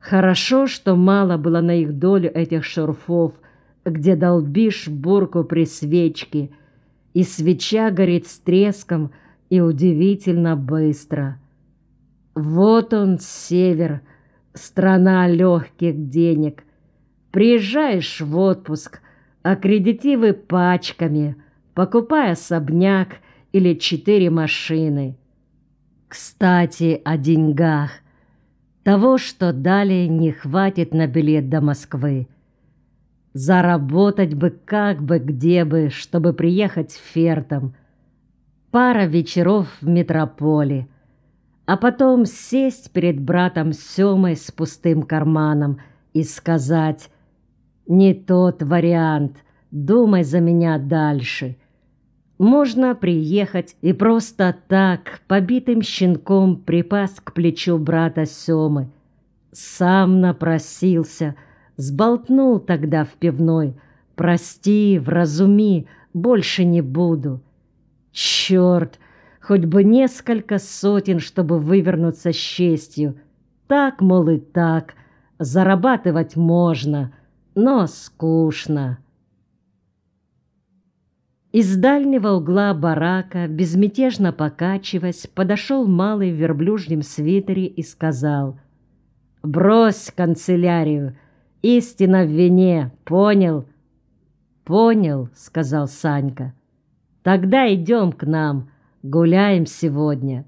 Хорошо, что мало было на их долю этих шурфов, где долбишь бурку при свечке, и свеча горит с треском и удивительно быстро. Вот он, север, страна легких денег. Приезжаешь в отпуск, аккредитивы пачками, покупая особняк или четыре машины. Кстати, о деньгах. Того, что далее не хватит на билет до Москвы. Заработать бы как бы где бы, чтобы приехать фертом. Пара вечеров в метрополе. А потом сесть перед братом Семой с пустым карманом и сказать «Не тот вариант, думай за меня дальше». Можно приехать и просто так, побитым щенком, припасть к плечу брата Семы. Сам напросился, сболтнул тогда в пивной. «Прости, вразуми, больше не буду». Черт, хоть бы несколько сотен, чтобы вывернуться с честью. Так, мол, и так, зарабатывать можно, но скучно. Из дальнего угла барака, безмятежно покачиваясь, подошел малый в верблюжьем свитере и сказал «Брось канцелярию, истина в вине, понял?» «Понял», — сказал Санька. «Тогда идем к нам, гуляем сегодня».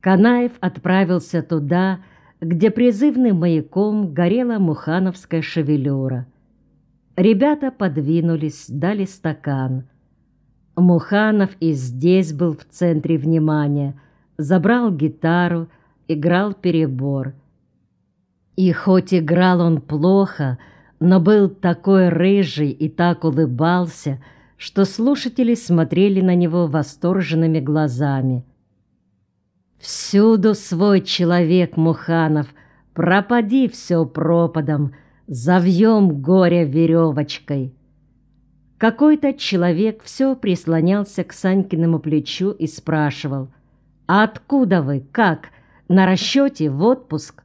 Канаев отправился туда, где призывным маяком горела мухановская шевелюра — Ребята подвинулись, дали стакан. Муханов и здесь был в центре внимания, забрал гитару, играл перебор. И хоть играл он плохо, но был такой рыжий и так улыбался, что слушатели смотрели на него восторженными глазами. «Всюду свой человек, Муханов, пропади все пропадом», Завьем горе веревочкой. Какой-то человек все прислонялся к Санькиному плечу и спрашивал, «А откуда вы? Как? На расчете в отпуск?»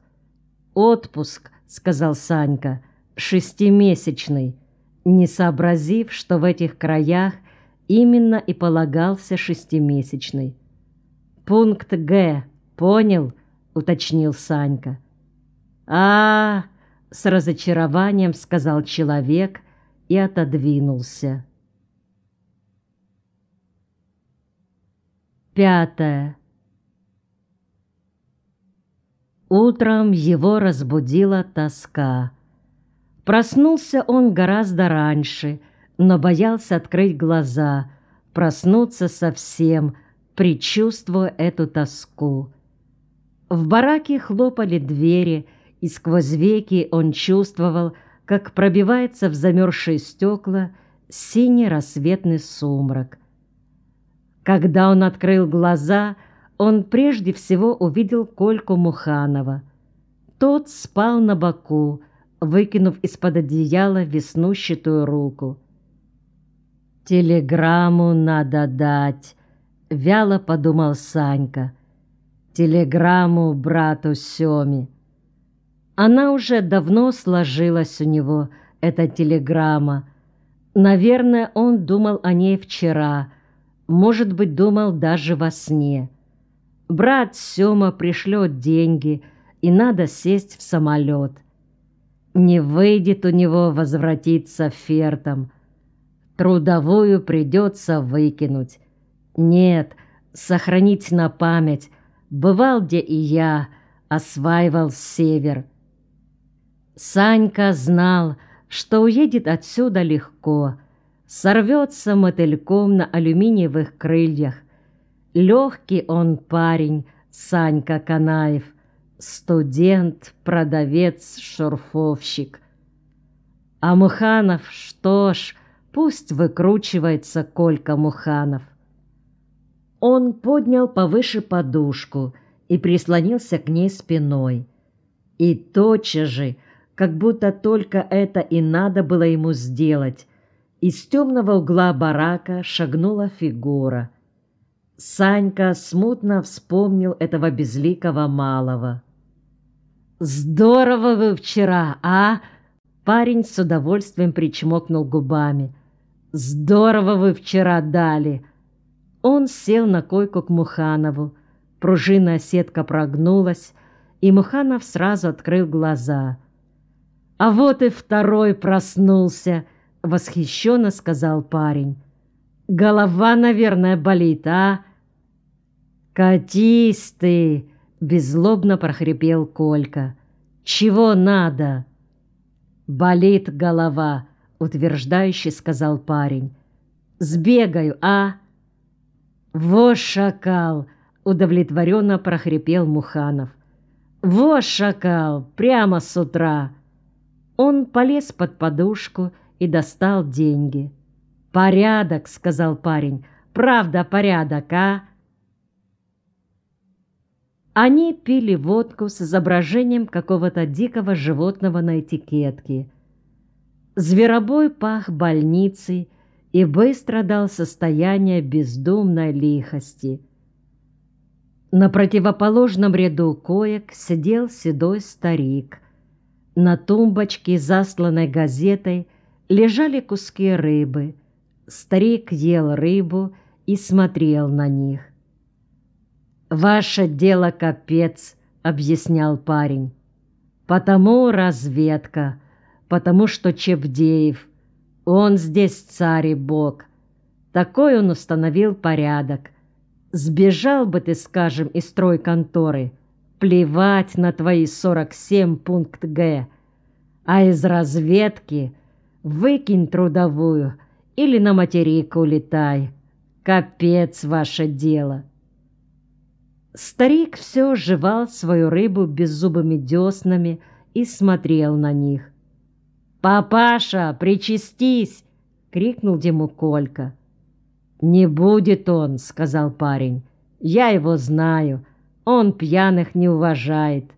«Отпуск», — сказал Санька, — «шестимесячный», не сообразив, что в этих краях именно и полагался шестимесячный. «Пункт Г, понял?» — уточнил Санька. а, -а, -а с разочарованием сказал человек и отодвинулся. Пятое. Утром его разбудила тоска. Проснулся он гораздо раньше, но боялся открыть глаза, проснуться совсем, предчувствуя эту тоску. В бараке хлопали двери, и сквозь веки он чувствовал, как пробивается в замерзшие стекла синий рассветный сумрак. Когда он открыл глаза, он прежде всего увидел Кольку Муханова. Тот спал на боку, выкинув из-под одеяла веснущатую руку. «Телеграмму надо дать», — вяло подумал Санька. «Телеграмму брату Семе». Она уже давно сложилась у него, эта телеграмма. Наверное, он думал о ней вчера, может быть, думал даже во сне. Брат Сёма пришлет деньги, и надо сесть в самолет. Не выйдет у него возвратиться фертом. Трудовую придется выкинуть. Нет, сохранить на память. Бывал где и я, осваивал север. Санька знал, что уедет отсюда легко, сорвется мотыльком на алюминиевых крыльях. Легкий он парень, Санька Канаев, студент, продавец, шурфовщик. А Муханов, что ж, пусть выкручивается Колька Муханов. Он поднял повыше подушку и прислонился к ней спиной. И тотчас же как будто только это и надо было ему сделать. Из темного угла барака шагнула фигура. Санька смутно вспомнил этого безликого малого. «Здорово вы вчера, а?» Парень с удовольствием причмокнул губами. «Здорово вы вчера дали!» Он сел на койку к Муханову. Пружинная сетка прогнулась, и Муханов сразу открыл глаза. «А вот и второй проснулся!» — восхищенно сказал парень. «Голова, наверное, болит, а?» «Катись ты!» — беззлобно прохрипел Колька. «Чего надо?» «Болит голова», — утверждающе сказал парень. «Сбегаю, а?» «Во шакал!» — удовлетворенно прохрипел Муханов. «Во шакал! Прямо с утра!» Он полез под подушку и достал деньги. «Порядок!» — сказал парень. «Правда, порядок, а?» Они пили водку с изображением какого-то дикого животного на этикетке. Зверобой пах больницей и быстро дал состояние бездумной лихости. На противоположном ряду коек сидел седой старик. На тумбочке, засланной газетой, лежали куски рыбы. Старик ел рыбу и смотрел на них. «Ваше дело капец», — объяснял парень. «Потому разведка, потому что Чебдеев, он здесь царь и бог. Такой он установил порядок. Сбежал бы ты, скажем, из стройконторы, плевать на твои 47 пункт Г, а из разведки выкинь трудовую или на материк улетай. Капец ваше дело». Старик все жевал свою рыбу беззубыми деснами и смотрел на них. «Папаша, причастись!» — крикнул ему Колька. «Не будет он», — сказал парень. «Я его знаю. Он пьяных не уважает».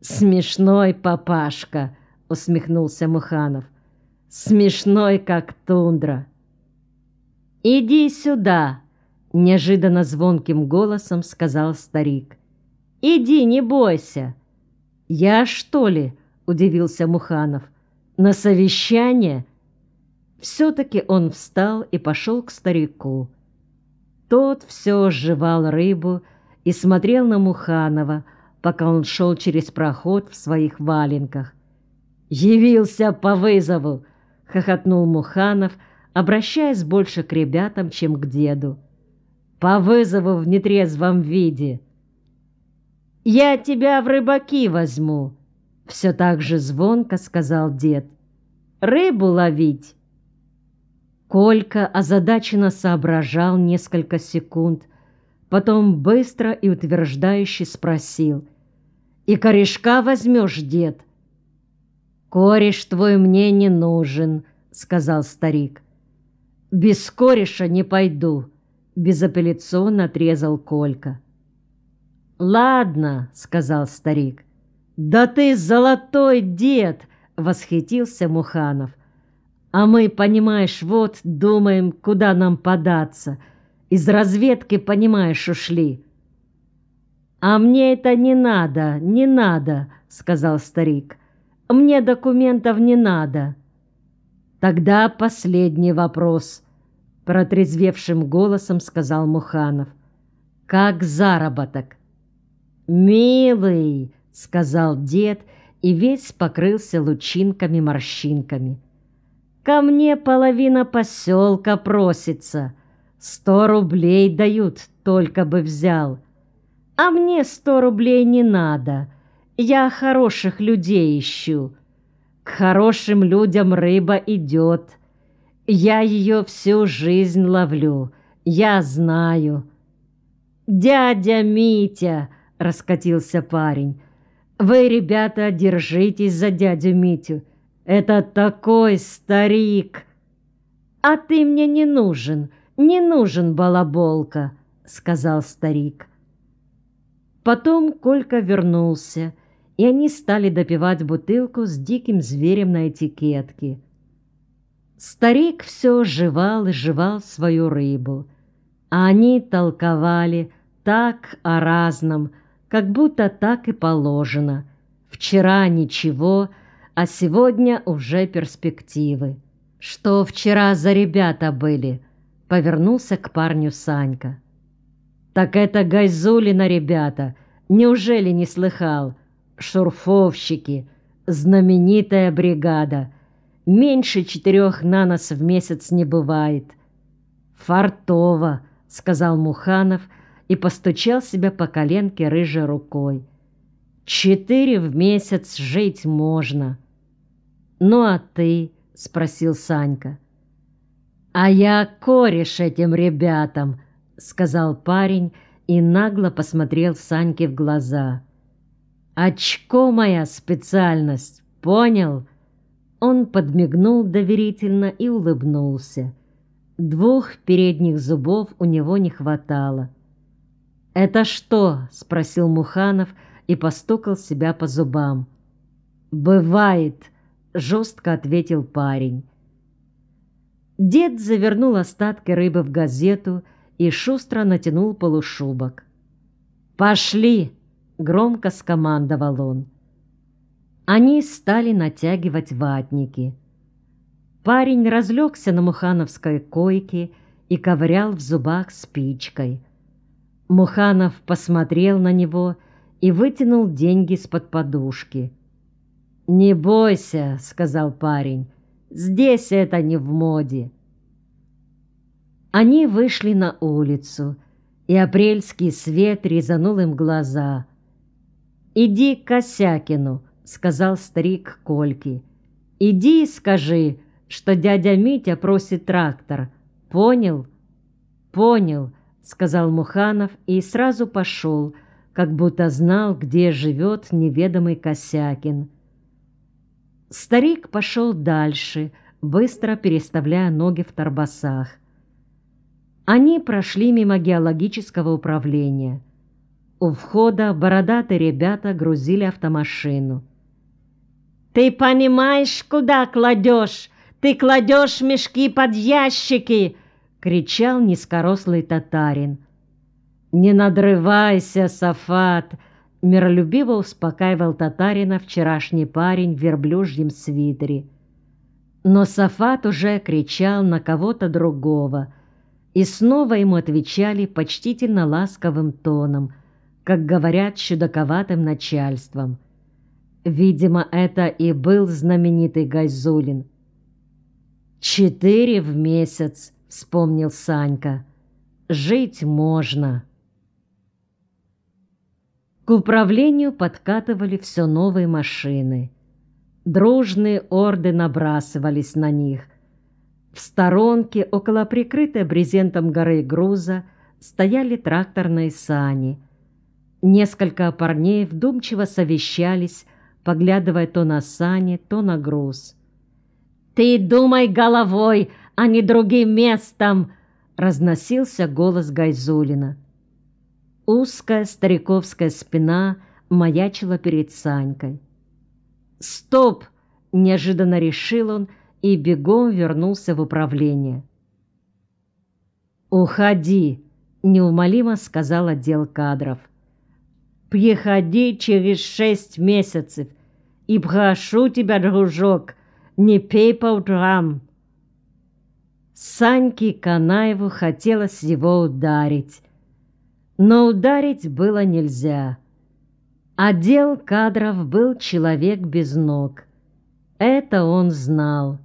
«Смешной папашка», — усмехнулся Муханов. «Смешной, как тундра». «Иди сюда», Неожиданно звонким голосом сказал старик. «Иди, не бойся!» «Я, что ли?» – удивился Муханов. «На совещание?» Все-таки он встал и пошел к старику. Тот все жевал рыбу и смотрел на Муханова, пока он шел через проход в своих валенках. «Явился по вызову!» — хохотнул Муханов, обращаясь больше к ребятам, чем к деду по вызову в нетрезвом виде. «Я тебя в рыбаки возьму», — все так же звонко сказал дед. «Рыбу ловить». Колька озадаченно соображал несколько секунд, потом быстро и утверждающе спросил. «И корешка возьмешь, дед?» «Кореш твой мне не нужен», — сказал старик. «Без кореша не пойду» безапелляционно отрезал Колька. «Ладно», — сказал старик. «Да ты золотой дед!» — восхитился Муханов. «А мы, понимаешь, вот думаем, куда нам податься. Из разведки, понимаешь, ушли». «А мне это не надо, не надо», — сказал старик. «Мне документов не надо». «Тогда последний вопрос», Протрезвевшим голосом сказал Муханов. «Как заработок?» «Милый!» — сказал дед и весь покрылся лучинками-морщинками. «Ко мне половина поселка просится. Сто рублей дают, только бы взял. А мне сто рублей не надо. Я хороших людей ищу. К хорошим людям рыба идет». Я ее всю жизнь ловлю, я знаю. «Дядя Митя!» — раскатился парень. «Вы, ребята, держитесь за дядю Митю. Это такой старик!» «А ты мне не нужен, не нужен, балаболка!» — сказал старик. Потом Колька вернулся, и они стали допивать бутылку с диким зверем на этикетке — Старик все жевал и жевал свою рыбу, а они толковали так о разном, как будто так и положено, Вчера ничего, а сегодня уже перспективы. Что вчера за ребята были? Повернулся к парню Санька. Так это Гайзулина ребята. Неужели не слыхал? Шурфовщики. Знаменитая бригада. Меньше четырех на в месяц не бывает. Фартово, сказал Муханов и постучал себя по коленке рыжей рукой. Четыре в месяц жить можно. Ну а ты, спросил Санька. А я кореш этим ребятам, сказал парень и нагло посмотрел Саньке в глаза. Очко моя специальность, понял? Он подмигнул доверительно и улыбнулся. Двух передних зубов у него не хватало. «Это что?» — спросил Муханов и постукал себя по зубам. «Бывает», — жестко ответил парень. Дед завернул остатки рыбы в газету и шустро натянул полушубок. «Пошли!» — громко скомандовал он. Они стали натягивать ватники. Парень разлегся на мухановской койке и ковырял в зубах спичкой. Муханов посмотрел на него и вытянул деньги из-под подушки. «Не бойся», — сказал парень, — «здесь это не в моде». Они вышли на улицу, и апрельский свет резанул им глаза. «Иди к Косякину», — сказал старик Кольки. «Иди и скажи, что дядя Митя просит трактор. Понял?» «Понял», — сказал Муханов и сразу пошел, как будто знал, где живет неведомый Косякин. Старик пошел дальше, быстро переставляя ноги в торбосах. Они прошли мимо геологического управления. У входа бородатые ребята грузили автомашину. «Ты понимаешь, куда кладешь? Ты кладешь мешки под ящики!» — кричал низкорослый татарин. «Не надрывайся, Сафат!» — миролюбиво успокаивал татарина вчерашний парень в верблюжьем свитере. Но Сафат уже кричал на кого-то другого, и снова ему отвечали почтительно ласковым тоном — как говорят чудаковатым начальством. Видимо, это и был знаменитый Гайзулин. «Четыре в месяц», — вспомнил Санька. «Жить можно». К управлению подкатывали все новые машины. Дружные орды набрасывались на них. В сторонке, около прикрытой брезентом горы груза, стояли тракторные сани — Несколько парней вдумчиво совещались, поглядывая то на сани, то на груз. «Ты думай головой, а не другим местом!» — разносился голос Гайзулина. Узкая стариковская спина маячила перед Санькой. «Стоп!» — неожиданно решил он и бегом вернулся в управление. «Уходи!» — неумолимо сказал отдел кадров. Приходи через шесть месяцев, и прошу тебя, дружок, не пей по утрам. Саньке Канаеву хотелось его ударить, но ударить было нельзя. Отдел кадров был человек без ног. Это он знал.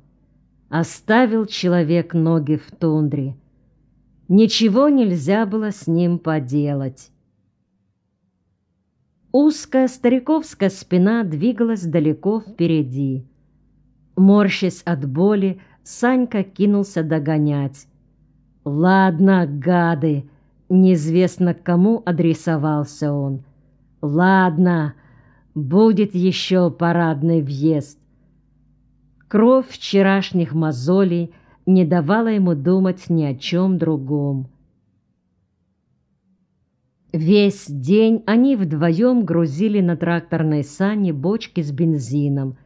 Оставил человек ноги в тундре. Ничего нельзя было с ним поделать. Узкая стариковская спина двигалась далеко впереди. Морщась от боли, Санька кинулся догонять. «Ладно, гады!» Неизвестно, к кому адресовался он. «Ладно, будет еще парадный въезд». Кровь вчерашних мозолей не давала ему думать ни о чем другом. Весь день они вдвоем грузили на тракторной сани бочки с бензином,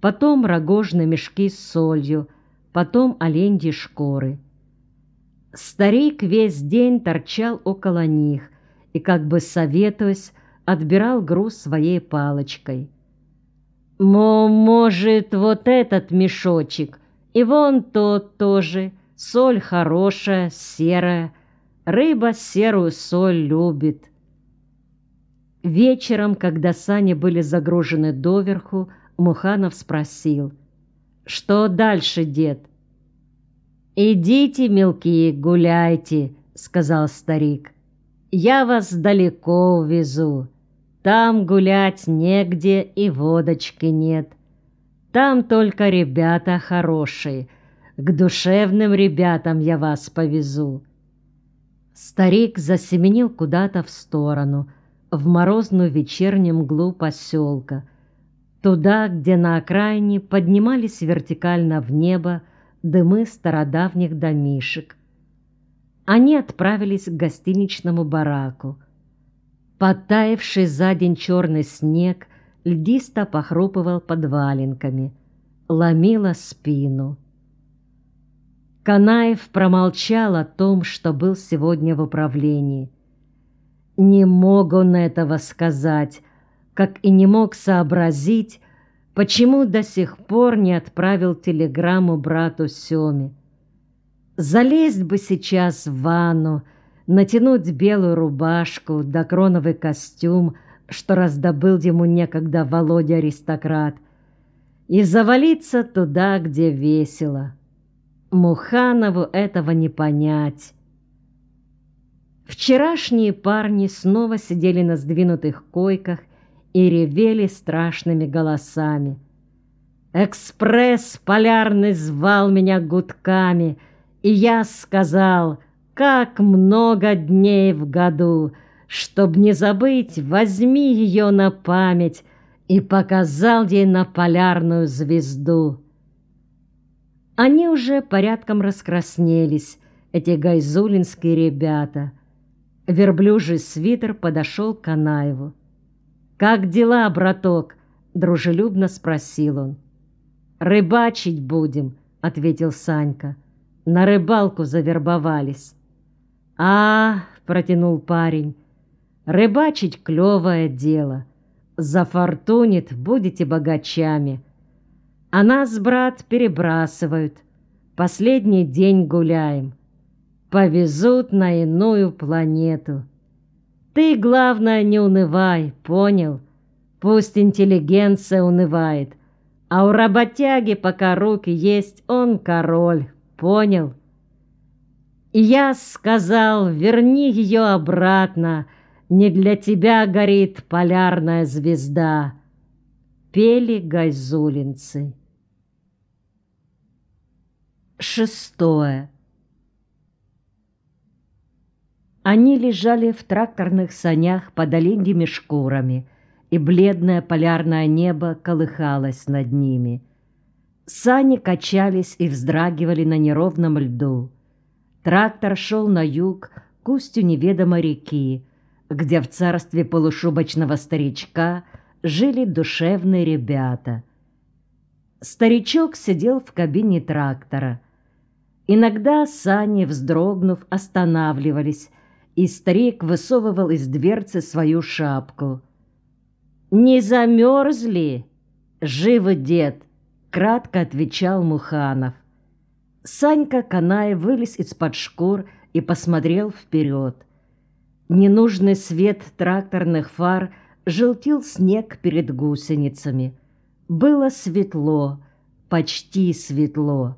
потом рогожные мешки с солью, потом оленьи шкуры. Старик весь день торчал около них и, как бы советуясь, отбирал груз своей палочкой. Мо, может, вот этот мешочек, и вон тот тоже. Соль хорошая, серая. Рыба серую соль любит. Вечером, когда сани были загружены доверху, Муханов спросил, «Что дальше, дед?» «Идите, мелкие, гуляйте», — сказал старик. «Я вас далеко увезу. Там гулять негде и водочки нет. Там только ребята хорошие. К душевным ребятам я вас повезу». Старик засеменил куда-то в сторону, в морозную вечернюю мглу поселка, туда, где на окраине поднимались вертикально в небо дымы стародавних домишек. Они отправились к гостиничному бараку. Подтаявший за день черный снег льдисто похрупывал под валенками, ломило спину. Канаев промолчал о том, что был сегодня в управлении. Не мог он этого сказать, как и не мог сообразить, почему до сих пор не отправил телеграмму брату Семе. Залезть бы сейчас в ванну, натянуть белую рубашку да кроновый костюм, что раздобыл ему некогда Володя-аристократ, и завалиться туда, где весело. Муханову этого не понять. Вчерашние парни снова сидели на сдвинутых койках и ревели страшными голосами. Экспресс полярный звал меня гудками, и я сказал, как много дней в году, чтоб не забыть, возьми ее на память, и показал ей на полярную звезду. Они уже порядком раскраснелись, эти гайзулинские ребята. Верблюжий свитер подошел к Канаеву. «Как дела, браток?» — дружелюбно спросил он. «Рыбачить будем», — ответил Санька. «На рыбалку завербовались». «А, — протянул парень, — рыбачить клевое дело. Зафортунит, будете богачами. А нас, брат, перебрасывают. Последний день гуляем. Повезут на иную планету». Ты, главное, не унывай, понял? Пусть интеллигенция унывает, а у работяги, пока руки есть, он король, понял? И я сказал, верни ее обратно, не для тебя горит полярная звезда. Пели гайзулинцы. Шестое. Они лежали в тракторных санях под оленьими шкурами, и бледное полярное небо колыхалось над ними. Сани качались и вздрагивали на неровном льду. Трактор шел на юг, к устью неведомой реки, где в царстве полушубочного старичка жили душевные ребята. Старичок сидел в кабине трактора. Иногда сани, вздрогнув, останавливались, и старик высовывал из дверцы свою шапку. «Не замерзли?» «Живо, дед!» — кратко отвечал Муханов. Санька Канай вылез из-под шкур и посмотрел вперед. Ненужный свет тракторных фар желтил снег перед гусеницами. Было светло, почти светло.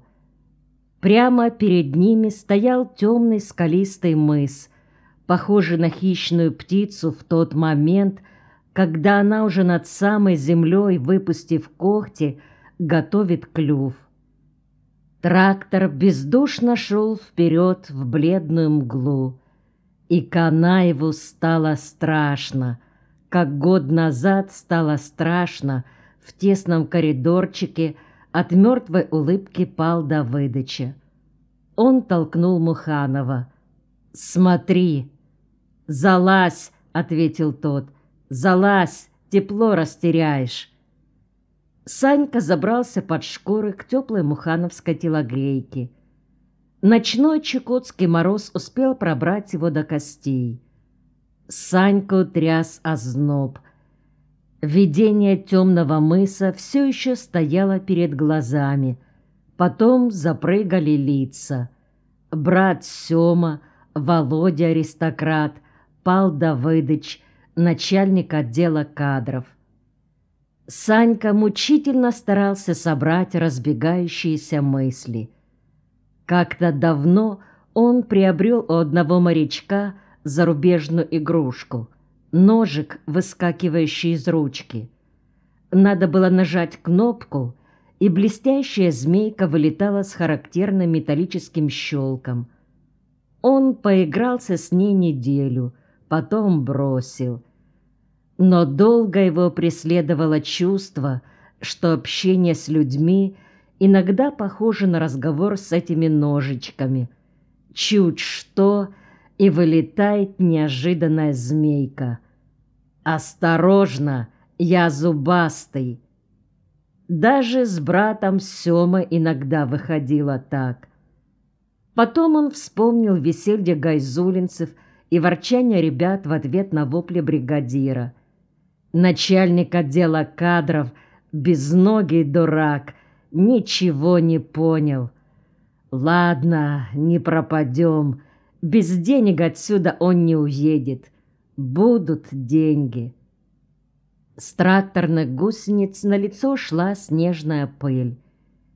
Прямо перед ними стоял темный скалистый мыс — похожий на хищную птицу в тот момент, когда она уже над самой землей, выпустив когти, готовит клюв. Трактор бездушно шел вперед в бледную мглу, и Канаеву стало страшно, как год назад стало страшно в тесном коридорчике от мертвой улыбки пал Давыдыча. Он толкнул Муханова. «Смотри!» «Залазь!» — ответил тот. «Залазь! Тепло растеряешь!» Санька забрался под шкуры к теплой мухановской телогрейке. Ночной чукотский мороз успел пробрать его до костей. Саньку тряс озноб. Видение темного мыса все еще стояло перед глазами. Потом запрыгали лица. Брат Сема, Володя аристократ, Пал Давыдыч, начальник отдела кадров. Санька мучительно старался собрать разбегающиеся мысли. Как-то давно он приобрел у одного морячка зарубежную игрушку — ножик, выскакивающий из ручки. Надо было нажать кнопку, и блестящая змейка вылетала с характерным металлическим щелком. Он поигрался с ней неделю, потом бросил. Но долго его преследовало чувство, что общение с людьми иногда похоже на разговор с этими ножичками — чуть что, и вылетает неожиданная змейка. «Осторожно, я зубастый!» Даже с братом Сёма иногда выходило так. Потом он вспомнил веселье гайзулинцев и ворчание ребят в ответ на вопли бригадира. Начальник отдела кадров, безногий дурак, ничего не понял — Ладно, не пропадем. Без денег отсюда он не уедет. Будут деньги. С тракторных гусениц на лицо шла снежная пыль.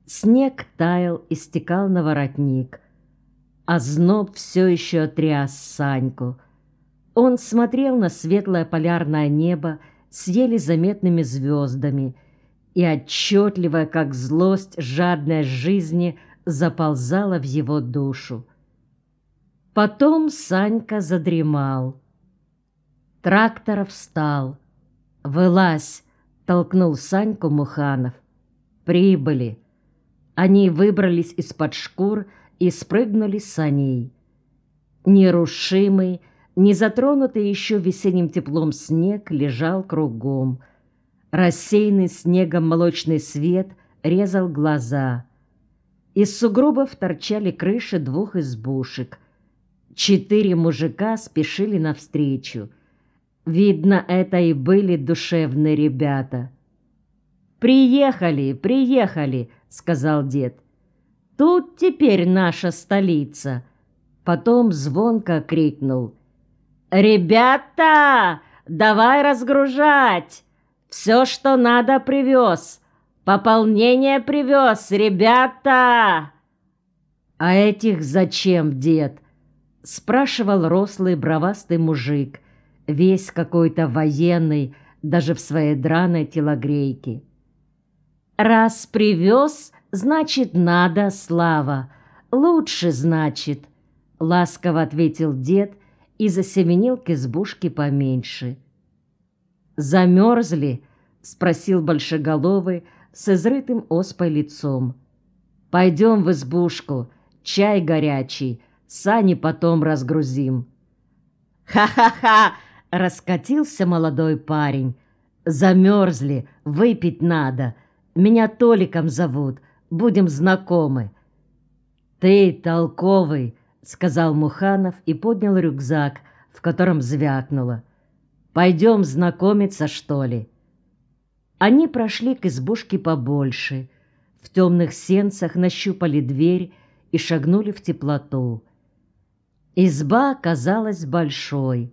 Снег таял и стекал на воротник. А зноб все еще тряс Саньку. Он смотрел на светлое полярное небо с еле заметными звездами и отчетливая, как злость, жадная жизни, заползала в его душу. Потом Санька задремал. Трактор встал. «Вылазь!» — толкнул Саньку Муханов. «Прибыли!» Они выбрались из-под шкур и спрыгнули с саней. Нерушимый, не затронутый еще весенним теплом снег лежал кругом. Рассеянный снегом молочный свет резал глаза — из сугробов торчали крыши двух избушек. Четыре мужика спешили навстречу. Видно, это и были душевные ребята. «Приехали, приехали», — сказал дед. «Тут теперь наша столица». Потом звонко крикнул. «Ребята, давай разгружать! Все, что надо, привез!» Пополнение привез, ребята!» «А этих зачем, дед?» — спрашивал рослый бровастый мужик, весь какой-то военный, даже в своей драной телогрейке. «Раз привез, значит, надо, Слава. Лучше, значит», — ласково ответил дед и засеменил к избушке поменьше. «Замерзли?» — спросил большеголовый, с изрытым оспой лицом. «Пойдем в избушку, чай горячий, сани потом разгрузим». «Ха-ха-ха!» — раскатился молодой парень. «Замерзли, выпить надо. Меня Толиком зовут, будем знакомы». «Ты толковый», — сказал Муханов и поднял рюкзак, в котором звякнуло. «Пойдем знакомиться, что ли?» Они прошли к избушке побольше, в темных сенцах нащупали дверь и шагнули в теплоту. Изба оказалась большой.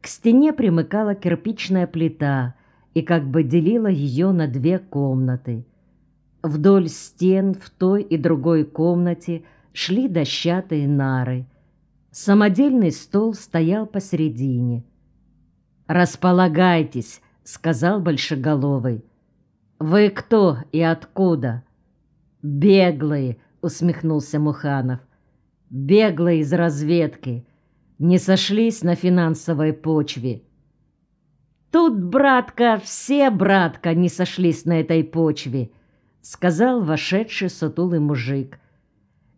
К стене примыкала кирпичная плита и как бы делила ее на две комнаты. Вдоль стен в той и другой комнате шли дощатые нары. Самодельный стол стоял посередине. «Располагайтесь», сказал Большеголовый. «Вы кто и откуда?» «Беглые», — усмехнулся Муханов. «Беглые из разведки. Не сошлись на финансовой почве». «Тут, братка, все, братка, не сошлись на этой почве», — сказал вошедший сутулый мужик.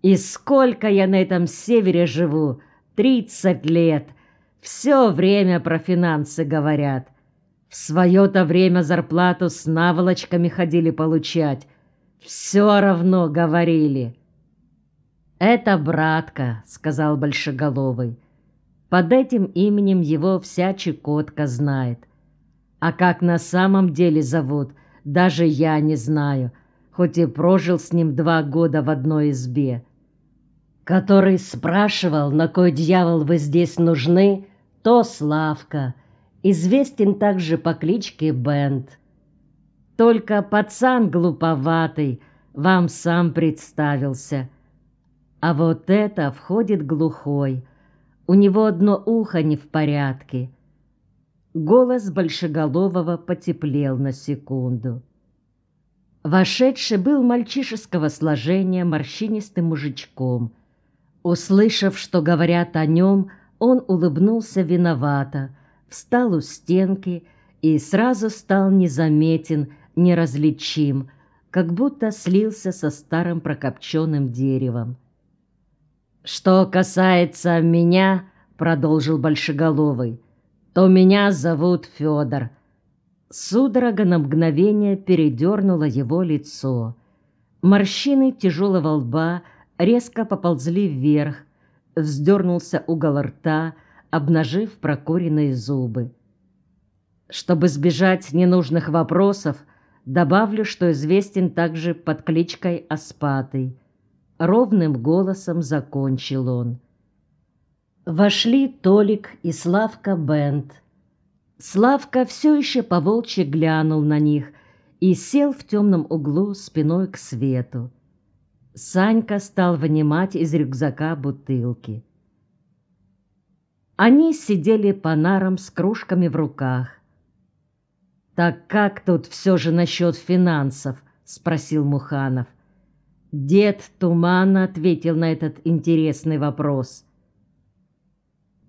«И сколько я на этом севере живу? Тридцать лет. Все время про финансы говорят. В свое-то время зарплату с наволочками ходили получать. Все равно говорили. «Это братка», — сказал Большеголовый. Под этим именем его вся Чекотка знает. А как на самом деле зовут, даже я не знаю, хоть и прожил с ним два года в одной избе. Который спрашивал, на кой дьявол вы здесь нужны, то Славка, известен также по кличке Бент. Только пацан глуповатый вам сам представился. А вот это входит глухой. У него одно ухо не в порядке. Голос Большеголового потеплел на секунду. Вошедший был мальчишеского сложения морщинистым мужичком. Услышав, что говорят о нем, он улыбнулся виновато, встал у стенки и сразу стал незаметен, неразличим, как будто слился со старым прокопченным деревом. «Что касается меня, — продолжил Большеголовый, — то меня зовут Федор». Судорога на мгновение передернула его лицо. Морщины тяжелого лба резко поползли вверх, вздернулся угол рта, обнажив прокуренные зубы. Чтобы сбежать ненужных вопросов, добавлю, что известен также под кличкой Аспатый. Ровным голосом закончил он. Вошли Толик и Славка Бент. Славка все еще поволчьи глянул на них и сел в темном углу спиной к свету. Санька стал вынимать из рюкзака бутылки. Они сидели по нарам с кружками в руках. «Так как тут все же насчет финансов?» — спросил Муханов. Дед туманно ответил на этот интересный вопрос.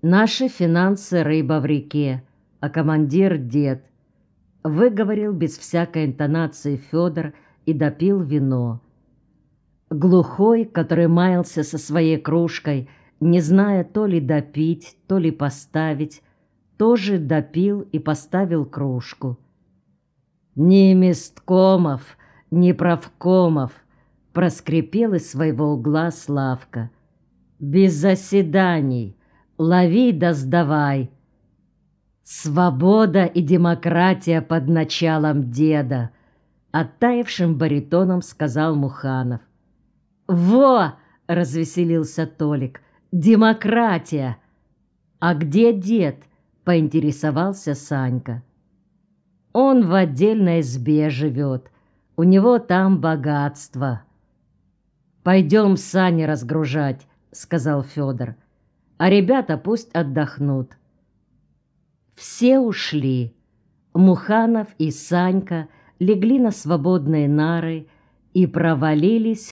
«Наши финансы — рыба в реке, а командир — дед», — выговорил без всякой интонации Федор и допил вино. Глухой, который маялся со своей кружкой — не зная то ли допить, то ли поставить, тоже допил и поставил кружку. «Ни месткомов, ни правкомов!» — проскрипел из своего угла Славка. «Без заседаний! Лови да сдавай!» «Свобода и демократия под началом деда!» — оттаившим баритоном сказал Муханов. «Во!» — развеселился Толик — Демократия! А где дед? Поинтересовался Санька. Он в отдельной избе живет. У него там богатство. Пойдем сани разгружать, сказал Федор. А ребята пусть отдохнут. Все ушли. Муханов и Санька легли на свободные нары и провалились